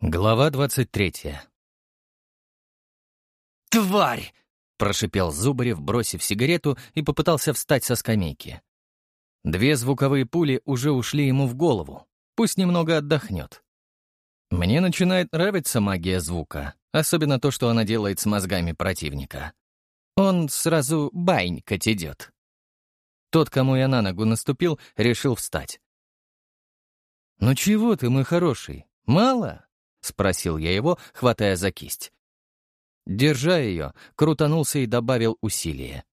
Глава двадцать третья. «Тварь!» — прошипел Зубарев, бросив сигарету и попытался встать со скамейки. Две звуковые пули уже ушли ему в голову. Пусть немного отдохнет. Мне начинает нравиться магия звука, особенно то, что она делает с мозгами противника. Он сразу банькать идет. Тот, кому я на ногу наступил, решил встать. «Ну чего ты, мой хороший, мало?» — спросил я его, хватая за кисть. Держа ее, крутанулся и добавил усилие.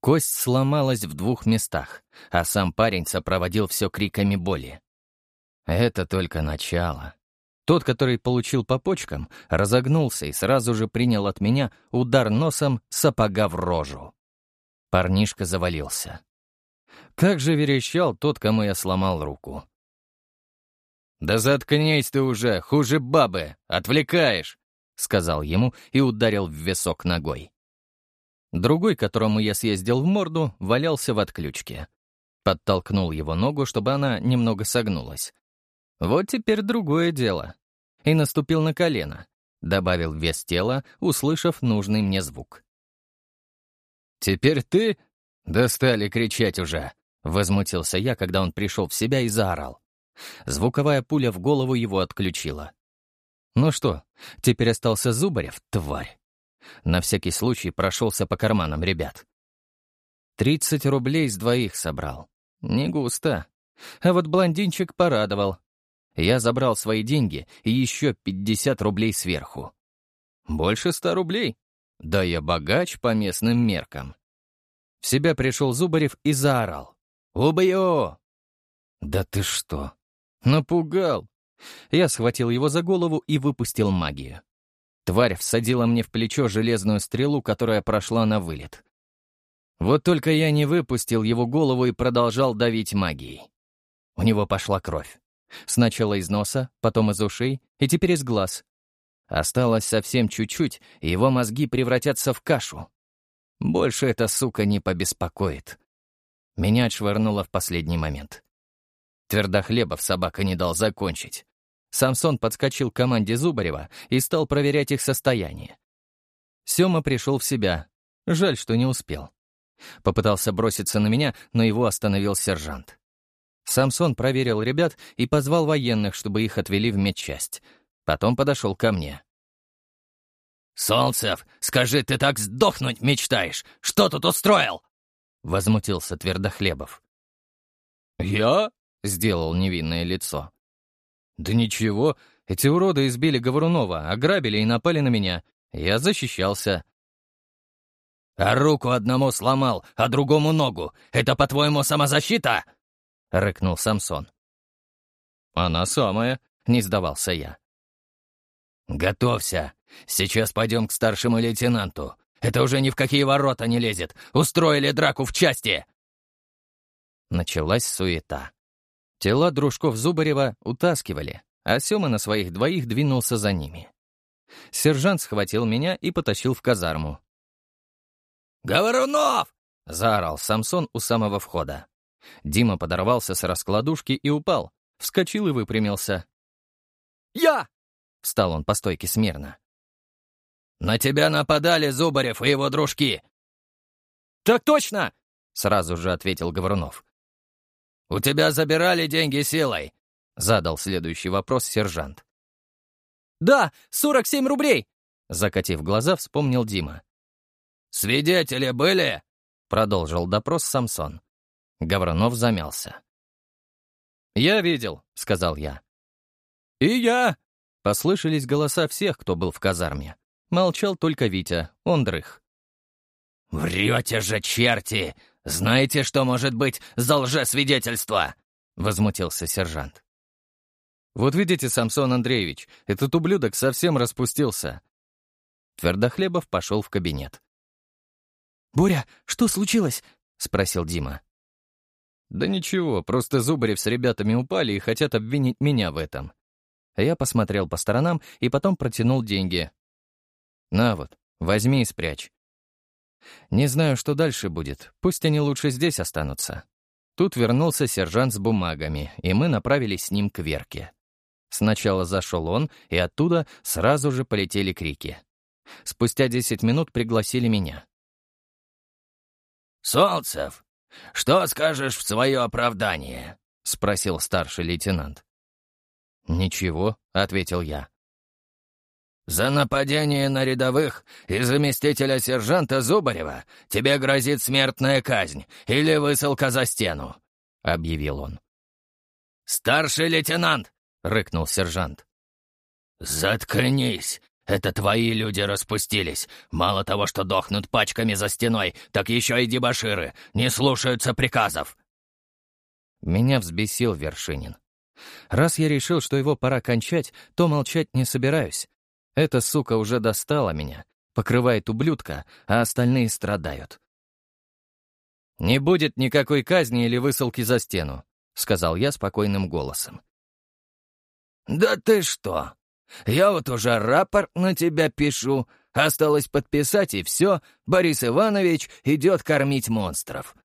Кость сломалась в двух местах, а сам парень сопроводил все криками боли. Это только начало. Тот, который получил по почкам, разогнулся и сразу же принял от меня удар носом сапога в рожу. Парнишка завалился. Как же верещал тот, кому я сломал руку. «Да заткнись ты уже, хуже бабы, отвлекаешь!» — сказал ему и ударил в висок ногой. Другой, которому я съездил в морду, валялся в отключке. Подтолкнул его ногу, чтобы она немного согнулась. Вот теперь другое дело. И наступил на колено. Добавил вес тела, услышав нужный мне звук. «Теперь ты...» «Достали кричать уже!» — возмутился я, когда он пришел в себя и заорал. Звуковая пуля в голову его отключила. Ну что, теперь остался Зубарев, тварь. На всякий случай прошелся по карманам ребят. Тридцать рублей с двоих собрал. Не густо. А вот блондинчик порадовал. Я забрал свои деньги и еще пятьдесят рублей сверху. Больше ста рублей? Да я богач по местным меркам. В себя пришел Зубарев и заорал. «Убью!» «Да ты что? Напугал. Я схватил его за голову и выпустил магию. Тварь всадила мне в плечо железную стрелу, которая прошла на вылет. Вот только я не выпустил его голову и продолжал давить магией. У него пошла кровь. Сначала из носа, потом из ушей и теперь из глаз. Осталось совсем чуть-чуть, и его мозги превратятся в кашу. Больше эта сука не побеспокоит. Меня отшвырнуло в последний момент. Твердохлебов собака не дал закончить. Самсон подскочил к команде Зубарева и стал проверять их состояние. Сёма пришел в себя. Жаль, что не успел. Попытался броситься на меня, но его остановил сержант. Самсон проверил ребят и позвал военных, чтобы их отвели в медчасть. Потом подошел ко мне. «Солнцев, скажи, ты так сдохнуть мечтаешь? Что тут устроил?» — возмутился Твердохлебов. «Я?» — сделал невинное лицо. «Да ничего, эти уроды избили Говорунова, ограбили и напали на меня. Я защищался». «А руку одному сломал, а другому ногу. Это, по-твоему, самозащита?» — рыкнул Самсон. «Она самая», — не сдавался я. «Готовься. Сейчас пойдем к старшему лейтенанту. Это уже ни в какие ворота не лезет. Устроили драку в части!» Началась суета. Тела дружков Зубарева утаскивали, а Сёма на своих двоих двинулся за ними. Сержант схватил меня и потащил в казарму. «Говорунов!» — заорал Самсон у самого входа. Дима подорвался с раскладушки и упал, вскочил и выпрямился. «Я!» — встал он по стойке смирно. «На тебя нападали Зубарев и его дружки!» «Так точно!» — сразу же ответил Говорунов. «У тебя забирали деньги силой?» — задал следующий вопрос сержант. «Да, 47 рублей!» — закатив глаза, вспомнил Дима. «Свидетели были?» — продолжил допрос Самсон. Гавронов замялся. «Я видел», — сказал я. «И я!» — послышались голоса всех, кто был в казарме. Молчал только Витя, он дрых. «Врете же, черти! «Знаете, что может быть за лжесвидетельство?» — возмутился сержант. «Вот видите, Самсон Андреевич, этот ублюдок совсем распустился». Твердохлебов пошел в кабинет. «Боря, что случилось?» — спросил Дима. «Да ничего, просто Зубарев с ребятами упали и хотят обвинить меня в этом». Я посмотрел по сторонам и потом протянул деньги. «На вот, возьми и спрячь. Не знаю, что дальше будет. Пусть они лучше здесь останутся. Тут вернулся сержант с бумагами, и мы направились с ним к Верке. Сначала зашел он, и оттуда сразу же полетели крики. Спустя десять минут пригласили меня. «Солнцев, что скажешь в свое оправдание?» — спросил старший лейтенант. «Ничего», — ответил я. «За нападение на рядовых и заместителя сержанта Зубарева тебе грозит смертная казнь или высылка за стену», — объявил он. «Старший лейтенант!» — рыкнул сержант. «Заткнись! Это твои люди распустились. Мало того, что дохнут пачками за стеной, так еще и дебоширы, не слушаются приказов!» Меня взбесил Вершинин. Раз я решил, что его пора кончать, то молчать не собираюсь. Эта сука уже достала меня, покрывает ублюдка, а остальные страдают. «Не будет никакой казни или высылки за стену», — сказал я спокойным голосом. «Да ты что! Я вот уже рапорт на тебя пишу. Осталось подписать, и все, Борис Иванович идет кормить монстров».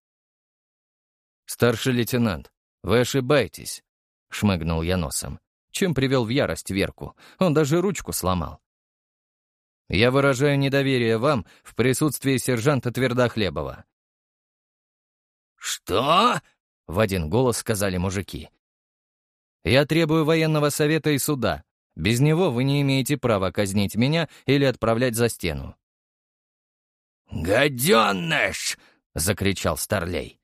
«Старший лейтенант, вы ошибаетесь», — шмыгнул я носом, чем привел в ярость Верку. Он даже ручку сломал. Я выражаю недоверие вам в присутствии сержанта Твердохлебова». «Что?» — в один голос сказали мужики. «Я требую военного совета и суда. Без него вы не имеете права казнить меня или отправлять за стену». «Гаденыш!» — закричал Старлей.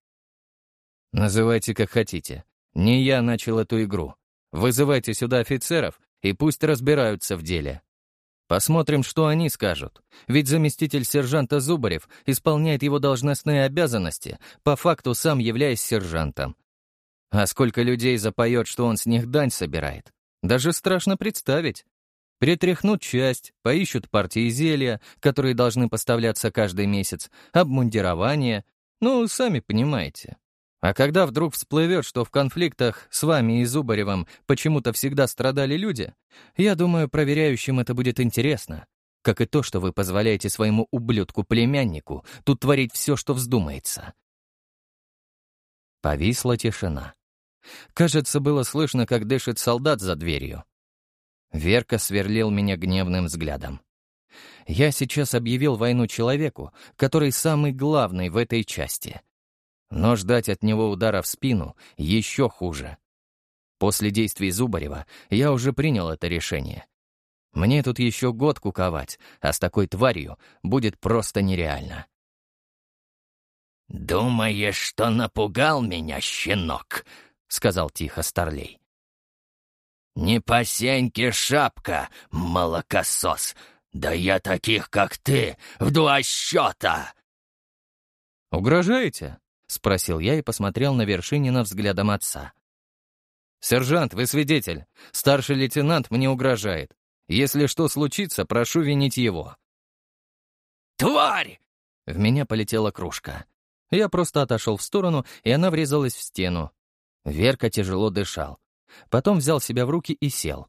«Называйте как хотите. Не я начал эту игру. Вызывайте сюда офицеров, и пусть разбираются в деле». Посмотрим, что они скажут. Ведь заместитель сержанта Зубарев исполняет его должностные обязанности, по факту сам являясь сержантом. А сколько людей запоет, что он с них дань собирает. Даже страшно представить. Перетряхнут часть, поищут партии зелья, которые должны поставляться каждый месяц, обмундирование. Ну, сами понимаете. А когда вдруг всплывет, что в конфликтах с вами и Зубаревым почему-то всегда страдали люди, я думаю, проверяющим это будет интересно. Как и то, что вы позволяете своему ублюдку-племяннику тут творить все, что вздумается. Повисла тишина. Кажется, было слышно, как дышит солдат за дверью. Верка сверлил меня гневным взглядом. Я сейчас объявил войну человеку, который самый главный в этой части — но ждать от него удара в спину еще хуже. После действий Зубарева я уже принял это решение. Мне тут еще год куковать, а с такой тварью будет просто нереально. «Думаешь, что напугал меня, щенок?» — сказал тихо Старлей. «Не по сеньке шапка, молокосос! Да я таких, как ты, в два счета!» «Угрожаете?» — спросил я и посмотрел на Вершинина взглядом отца. «Сержант, вы свидетель. Старший лейтенант мне угрожает. Если что случится, прошу винить его». «Тварь!» В меня полетела кружка. Я просто отошел в сторону, и она врезалась в стену. Верка тяжело дышал. Потом взял себя в руки и сел.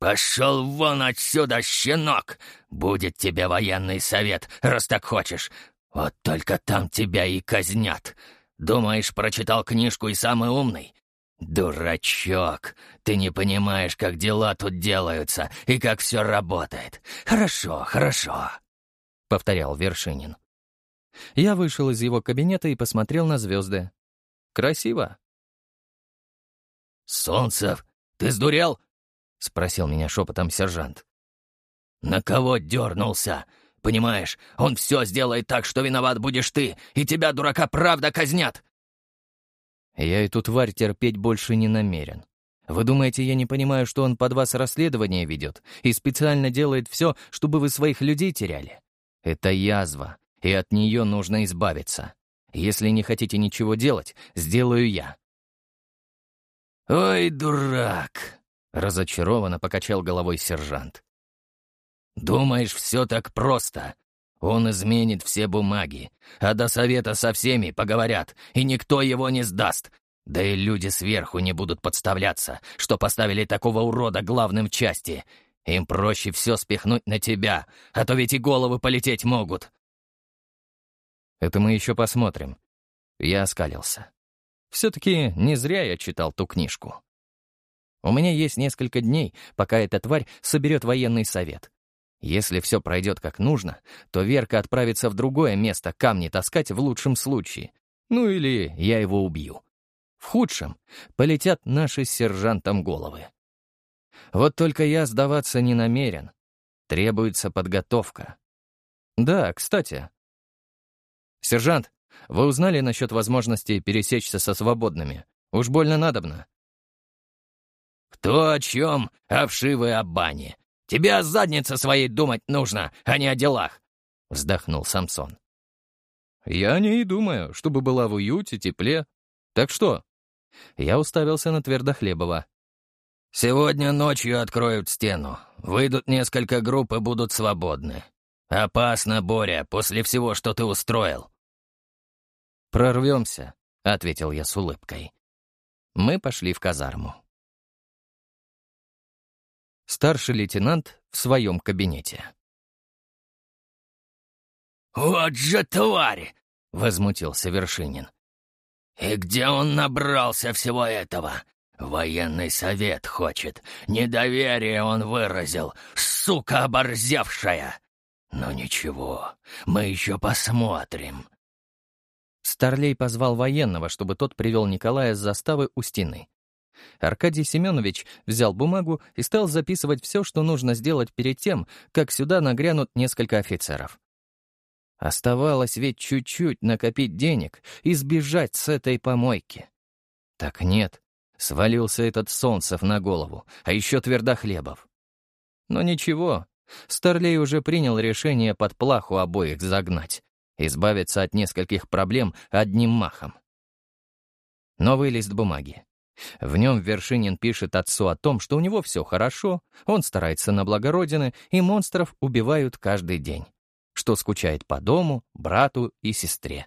«Пошел вон отсюда, щенок! Будет тебе военный совет, раз так хочешь. Вот только там тебя и казнят. Думаешь, прочитал книжку и самый умный? Дурачок, ты не понимаешь, как дела тут делаются и как все работает. Хорошо, хорошо, — повторял Вершинин. Я вышел из его кабинета и посмотрел на звезды. Красиво. «Солнцев, ты сдурел?» — спросил меня шепотом сержант. «На кого дернулся? Понимаешь, он все сделает так, что виноват будешь ты, и тебя, дурака, правда казнят!» «Я эту тварь терпеть больше не намерен. Вы думаете, я не понимаю, что он под вас расследование ведет и специально делает все, чтобы вы своих людей теряли? Это язва, и от нее нужно избавиться. Если не хотите ничего делать, сделаю я». «Ой, дурак!» — разочарованно покачал головой сержант. Думаешь, все так просто? Он изменит все бумаги, а до совета со всеми поговорят, и никто его не сдаст. Да и люди сверху не будут подставляться, что поставили такого урода главным в части. Им проще все спихнуть на тебя, а то ведь и головы полететь могут. Это мы еще посмотрим. Я оскалился. Все-таки не зря я читал ту книжку. У меня есть несколько дней, пока эта тварь соберет военный совет. Если все пройдет как нужно, то Верка отправится в другое место камни таскать в лучшем случае. Ну или я его убью. В худшем полетят наши с сержантом головы. Вот только я сдаваться не намерен. Требуется подготовка. Да, кстати. Сержант, вы узнали насчет возможности пересечься со свободными? Уж больно надобно. «Кто о чем, о бане? Тебе о заднице своей думать нужно, а не о делах!» — вздохнул Самсон. «Я не и думаю, чтобы была в уюте, тепле. Так что?» Я уставился на Твердохлебова. «Сегодня ночью откроют стену. Выйдут несколько групп и будут свободны. Опасно, Боря, после всего, что ты устроил». «Прорвемся», — ответил я с улыбкой. Мы пошли в казарму. Старший лейтенант в своем кабинете. «Вот же тварь!» — возмутился Вершинин. «И где он набрался всего этого? Военный совет хочет. Недоверие он выразил. Сука оборзевшая! Но ничего, мы еще посмотрим». Старлей позвал военного, чтобы тот привел Николая с заставы у стены. Аркадий Семенович взял бумагу и стал записывать все, что нужно сделать перед тем, как сюда нагрянут несколько офицеров. Оставалось ведь чуть-чуть накопить денег и сбежать с этой помойки. Так нет, свалился этот Солнцев на голову, а еще Твердохлебов. Но ничего, Старлей уже принял решение под плаху обоих загнать, избавиться от нескольких проблем одним махом. Новый лист бумаги. В нем Вершинин пишет отцу о том, что у него все хорошо, он старается на благо Родины, и монстров убивают каждый день, что скучает по дому, брату и сестре.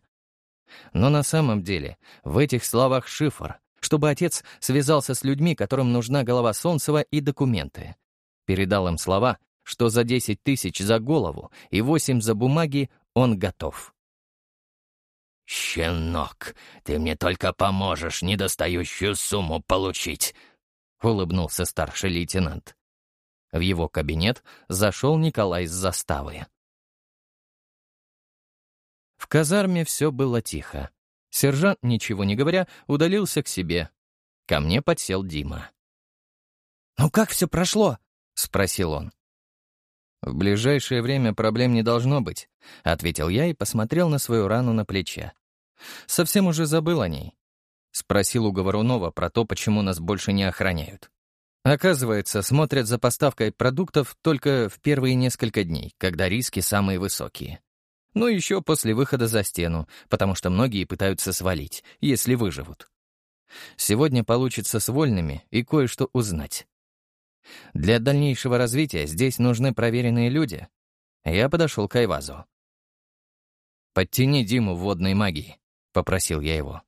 Но на самом деле в этих словах шифр, чтобы отец связался с людьми, которым нужна голова Солнцева и документы. Передал им слова, что за 10 тысяч за голову и 8 за бумаги он готов. «Щенок, ты мне только поможешь недостающую сумму получить», — улыбнулся старший лейтенант. В его кабинет зашел Николай с заставы. В казарме все было тихо. Сержант, ничего не говоря, удалился к себе. Ко мне подсел Дима. «Ну как все прошло?» — спросил он. «В ближайшее время проблем не должно быть», — ответил я и посмотрел на свою рану на плече. Совсем уже забыл о ней. Спросил у Говорунова про то, почему нас больше не охраняют. Оказывается, смотрят за поставкой продуктов только в первые несколько дней, когда риски самые высокие. Ну еще после выхода за стену, потому что многие пытаются свалить, если выживут. Сегодня получится с вольными и кое-что узнать. Для дальнейшего развития здесь нужны проверенные люди. Я подошел к Айвазу. «Подтяни Диму в водной магии», — попросил я его.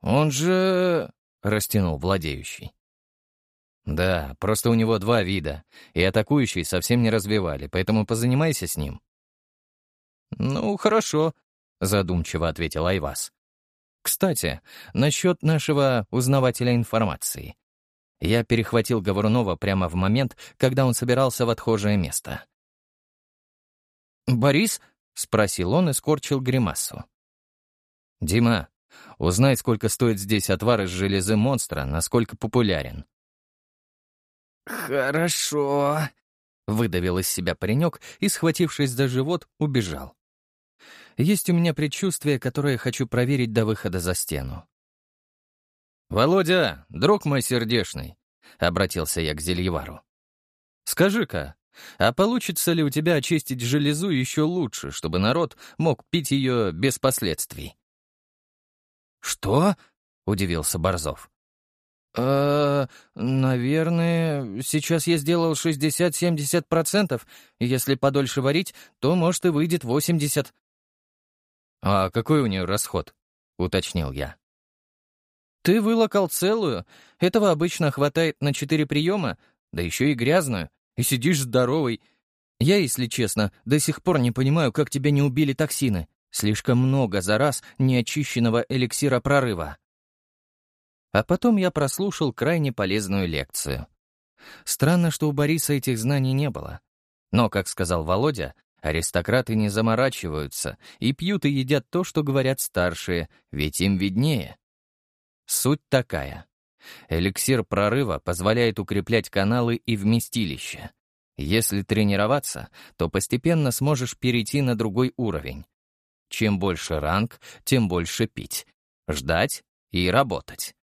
«Он же...» — растянул владеющий. «Да, просто у него два вида, и атакующие совсем не развивали, поэтому позанимайся с ним». «Ну, хорошо», — задумчиво ответил Айвас. «Кстати, насчет нашего узнавателя информации. Я перехватил Говорунова прямо в момент, когда он собирался в отхожее место». «Борис?» — спросил он и скорчил гримасу. «Дима, узнай, сколько стоит здесь отвар из железы монстра, насколько популярен». «Хорошо», — выдавил из себя паренек и, схватившись за живот, убежал. Есть у меня предчувствие, которое хочу проверить до выхода за стену. «Володя, друг мой сердешный», — обратился я к Зельевару. «Скажи-ка, а получится ли у тебя очистить железу еще лучше, чтобы народ мог пить ее без последствий?» «Что?» — удивился Борзов. «Э, наверное, сейчас я сделал 60-70%. Если подольше варить, то, может, и выйдет 80%. «А какой у нее расход?» — уточнил я. «Ты вылокал целую. Этого обычно хватает на четыре приема, да еще и грязную, и сидишь здоровый. Я, если честно, до сих пор не понимаю, как тебя не убили токсины. Слишком много за раз неочищенного эликсира прорыва. А потом я прослушал крайне полезную лекцию. Странно, что у Бориса этих знаний не было. Но, как сказал Володя, аристократы не заморачиваются и пьют и едят то, что говорят старшие, ведь им виднее. Суть такая. Эликсир прорыва позволяет укреплять каналы и вместилища. Если тренироваться, то постепенно сможешь перейти на другой уровень. Чем больше ранг, тем больше пить. Ждать и работать.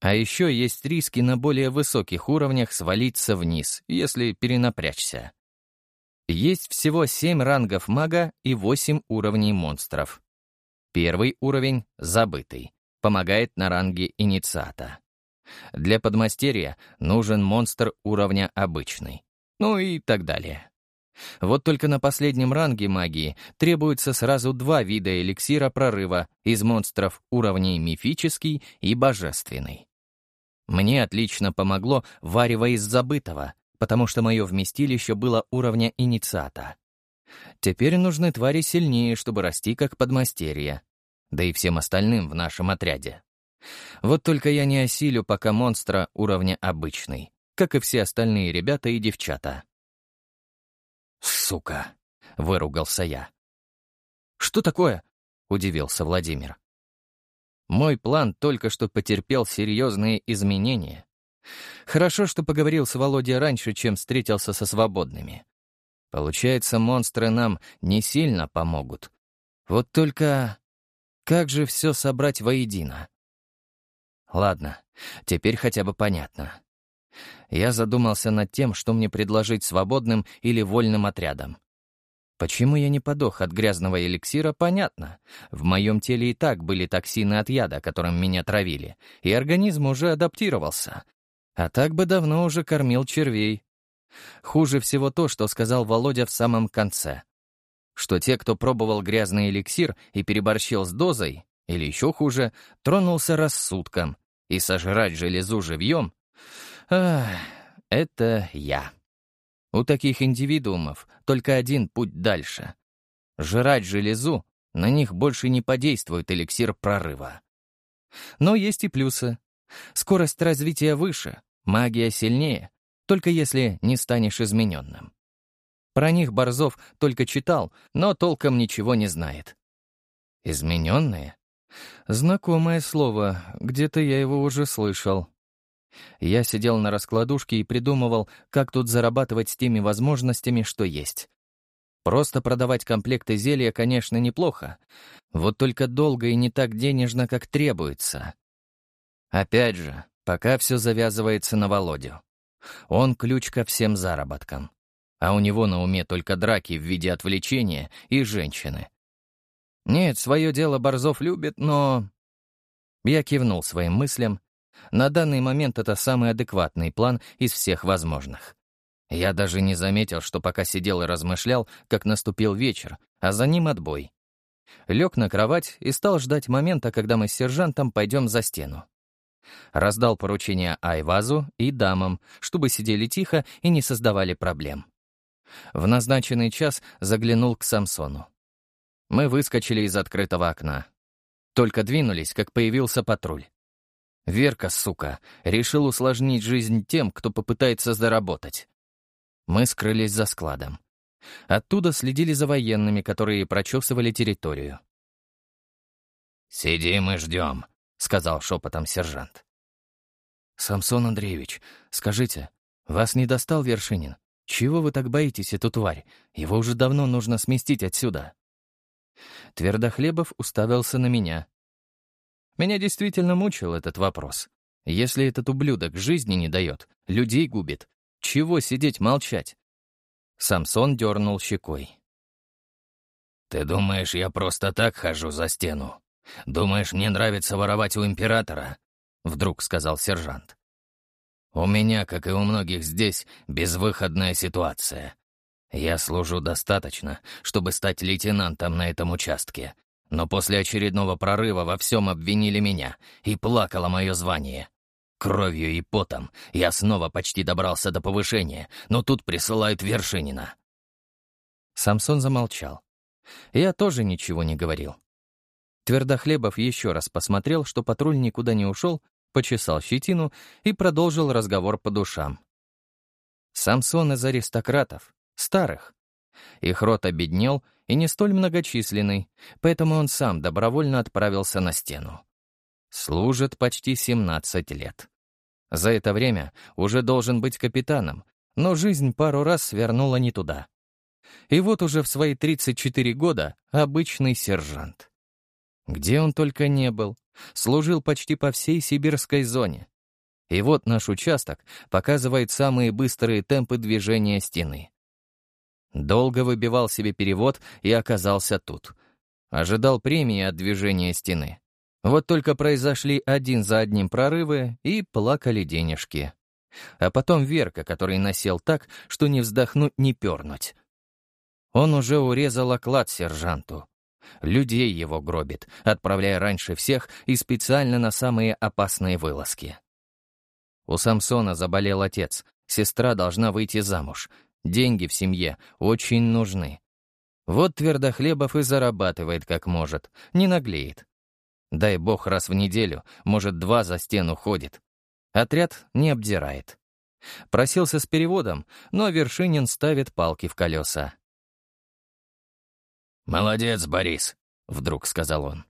А еще есть риски на более высоких уровнях свалиться вниз, если перенапрячься. Есть всего 7 рангов мага и 8 уровней монстров. Первый уровень — забытый, помогает на ранге инициата. Для подмастерья нужен монстр уровня обычный. Ну и так далее. Вот только на последнем ранге магии требуется сразу два вида эликсира прорыва из монстров уровней мифический и божественный. Мне отлично помогло варево из забытого, потому что мое вместилище было уровня инициата. Теперь нужны твари сильнее, чтобы расти как подмастерье. Да и всем остальным в нашем отряде. Вот только я не осилю пока монстра уровня обычный, как и все остальные ребята и девчата. «Сука!» — выругался я. «Что такое?» — удивился Владимир. Мой план только что потерпел серьезные изменения. Хорошо, что поговорил с Володей раньше, чем встретился со свободными. Получается, монстры нам не сильно помогут. Вот только как же все собрать воедино? Ладно, теперь хотя бы понятно. Я задумался над тем, что мне предложить свободным или вольным отрядам. Почему я не подох от грязного эликсира, понятно. В моем теле и так были токсины от яда, которым меня травили, и организм уже адаптировался, а так бы давно уже кормил червей. Хуже всего то, что сказал Володя в самом конце. Что те, кто пробовал грязный эликсир и переборщил с дозой, или еще хуже, тронулся рассудком, и сожрать железу живьем — ах, это я. У таких индивидуумов только один путь дальше. Жрать железу, на них больше не подействует эликсир прорыва. Но есть и плюсы. Скорость развития выше, Магия сильнее, только если не станешь измененным. Про них Борзов только читал, но толком ничего не знает. Измененные? Знакомое слово, где-то я его уже слышал. Я сидел на раскладушке и придумывал, как тут зарабатывать с теми возможностями, что есть. Просто продавать комплекты зелья, конечно, неплохо. Вот только долго и не так денежно, как требуется. Опять же, Пока все завязывается на Володю. Он ключ ко всем заработкам. А у него на уме только драки в виде отвлечения и женщины. Нет, свое дело Борзов любит, но... Я кивнул своим мыслям. На данный момент это самый адекватный план из всех возможных. Я даже не заметил, что пока сидел и размышлял, как наступил вечер, а за ним отбой. Лег на кровать и стал ждать момента, когда мы с сержантом пойдем за стену. Раздал поручения Айвазу и дамам, чтобы сидели тихо и не создавали проблем. В назначенный час заглянул к Самсону. Мы выскочили из открытого окна. Только двинулись, как появился патруль. Верка, сука, решил усложнить жизнь тем, кто попытается заработать. Мы скрылись за складом. Оттуда следили за военными, которые прочесывали территорию. «Сидим и ждем», — сказал шепотом сержант. «Самсон Андреевич, скажите, вас не достал Вершинин? Чего вы так боитесь эту тварь? Его уже давно нужно сместить отсюда». Твердохлебов уставился на меня. Меня действительно мучил этот вопрос. Если этот ублюдок жизни не дает, людей губит, чего сидеть молчать? Самсон дернул щекой. «Ты думаешь, я просто так хожу за стену? «Думаешь, мне нравится воровать у императора?» — вдруг сказал сержант. «У меня, как и у многих здесь, безвыходная ситуация. Я служу достаточно, чтобы стать лейтенантом на этом участке, но после очередного прорыва во всем обвинили меня, и плакало мое звание. Кровью и потом я снова почти добрался до повышения, но тут присылают Вершинина». Самсон замолчал. Я тоже ничего не говорил. Твердохлебов еще раз посмотрел, что патруль никуда не ушел, почесал щетину и продолжил разговор по душам. Самсон из аристократов, старых. Их род обеднел и не столь многочисленный, поэтому он сам добровольно отправился на стену. Служит почти 17 лет. За это время уже должен быть капитаном, но жизнь пару раз свернула не туда. И вот уже в свои 34 года обычный сержант. Где он только не был, служил почти по всей сибирской зоне. И вот наш участок показывает самые быстрые темпы движения стены. Долго выбивал себе перевод и оказался тут. Ожидал премии от движения стены. Вот только произошли один за одним прорывы и плакали денежки. А потом Верка, который насел так, что не вздохнуть, не пернуть. Он уже урезал оклад сержанту. Людей его гробит, отправляя раньше всех и специально на самые опасные вылазки. У Самсона заболел отец, сестра должна выйти замуж. Деньги в семье очень нужны. Вот Твердохлебов и зарабатывает как может, не наглеет. Дай бог раз в неделю, может, два за стену ходит. Отряд не обдирает. Просился с переводом, но Вершинин ставит палки в колеса. «Молодец, Борис», — вдруг сказал он.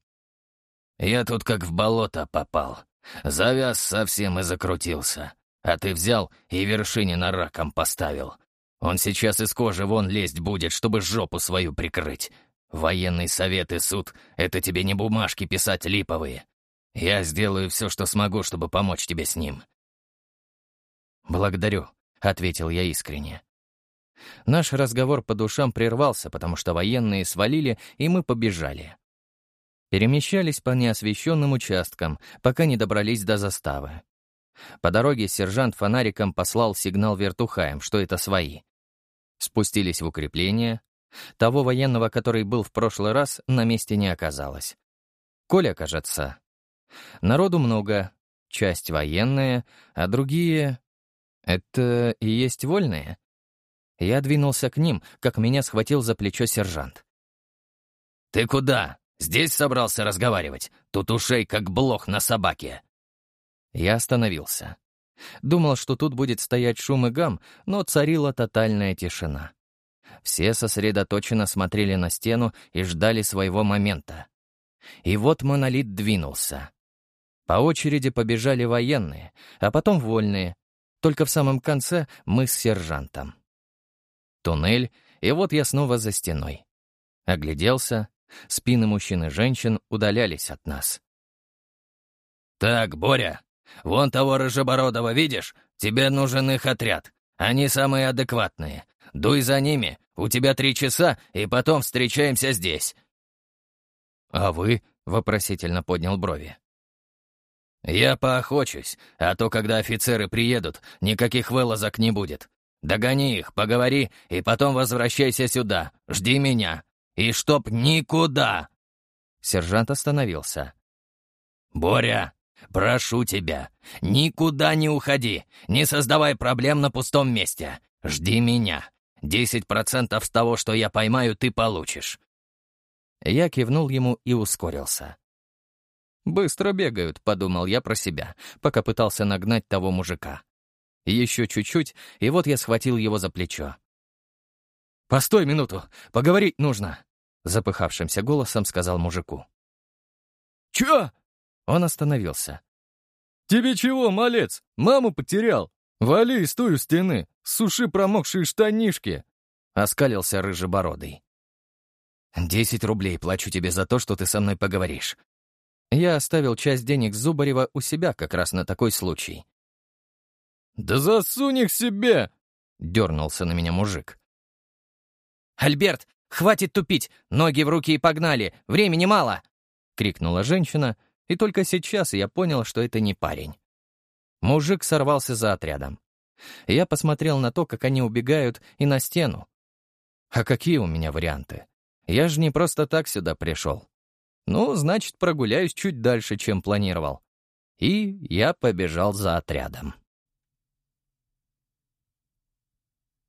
«Я тут как в болото попал. Завяз совсем и закрутился. А ты взял и Вершинина раком поставил. Он сейчас из кожи вон лезть будет, чтобы жопу свою прикрыть. Военный совет и суд — это тебе не бумажки писать липовые. Я сделаю все, что смогу, чтобы помочь тебе с ним». «Благодарю», — ответил я искренне. Наш разговор по душам прервался, потому что военные свалили, и мы побежали. Перемещались по неосвещенным участкам, пока не добрались до заставы. По дороге сержант фонариком послал сигнал вертухаем, что это свои. Спустились в укрепление. Того военного, который был в прошлый раз, на месте не оказалось. Коля, кажется. Народу много, часть военная, а другие... Это и есть вольные? Я двинулся к ним, как меня схватил за плечо сержант. «Ты куда? Здесь собрался разговаривать? Тут ушей как блох на собаке». Я остановился. Думал, что тут будет стоять шум и гам, но царила тотальная тишина. Все сосредоточенно смотрели на стену и ждали своего момента. И вот монолит двинулся. По очереди побежали военные, а потом вольные. Только в самом конце мы с сержантом. Туннель, и вот я снова за стеной. Огляделся, спины мужчин и женщин удалялись от нас. «Так, Боря, вон того рыжебородого видишь? Тебе нужен их отряд. Они самые адекватные. Дуй за ними, у тебя три часа, и потом встречаемся здесь». «А вы?» — вопросительно поднял брови. «Я поохочусь, а то, когда офицеры приедут, никаких вылазок не будет. Догони их, поговори, и потом возвращайся сюда. Жди меня. И чтоб никуда!» Сержант остановился. «Боря, прошу тебя, никуда не уходи, не создавай проблем на пустом месте. Жди меня. Десять процентов с того, что я поймаю, ты получишь». Я кивнул ему и ускорился. «Быстро бегают», — подумал я про себя, пока пытался нагнать того мужика. Еще чуть-чуть, и вот я схватил его за плечо. «Постой минуту, поговорить нужно», — запыхавшимся голосом сказал мужику. «Чё?» Он остановился. «Тебе чего, малец? Маму потерял? Вали из той у стены, суши промокшие штанишки!» — оскалился рыжебородый. «Десять рублей плачу тебе за то, что ты со мной поговоришь». Я оставил часть денег Зубарева у себя как раз на такой случай. «Да засунь их себе!» — дернулся на меня мужик. «Альберт, хватит тупить! Ноги в руки и погнали! Времени мало!» — крикнула женщина, и только сейчас я понял, что это не парень. Мужик сорвался за отрядом. Я посмотрел на то, как они убегают, и на стену. А какие у меня варианты? Я же не просто так сюда пришел. Ну, значит, прогуляюсь чуть дальше, чем планировал. И я побежал за отрядом.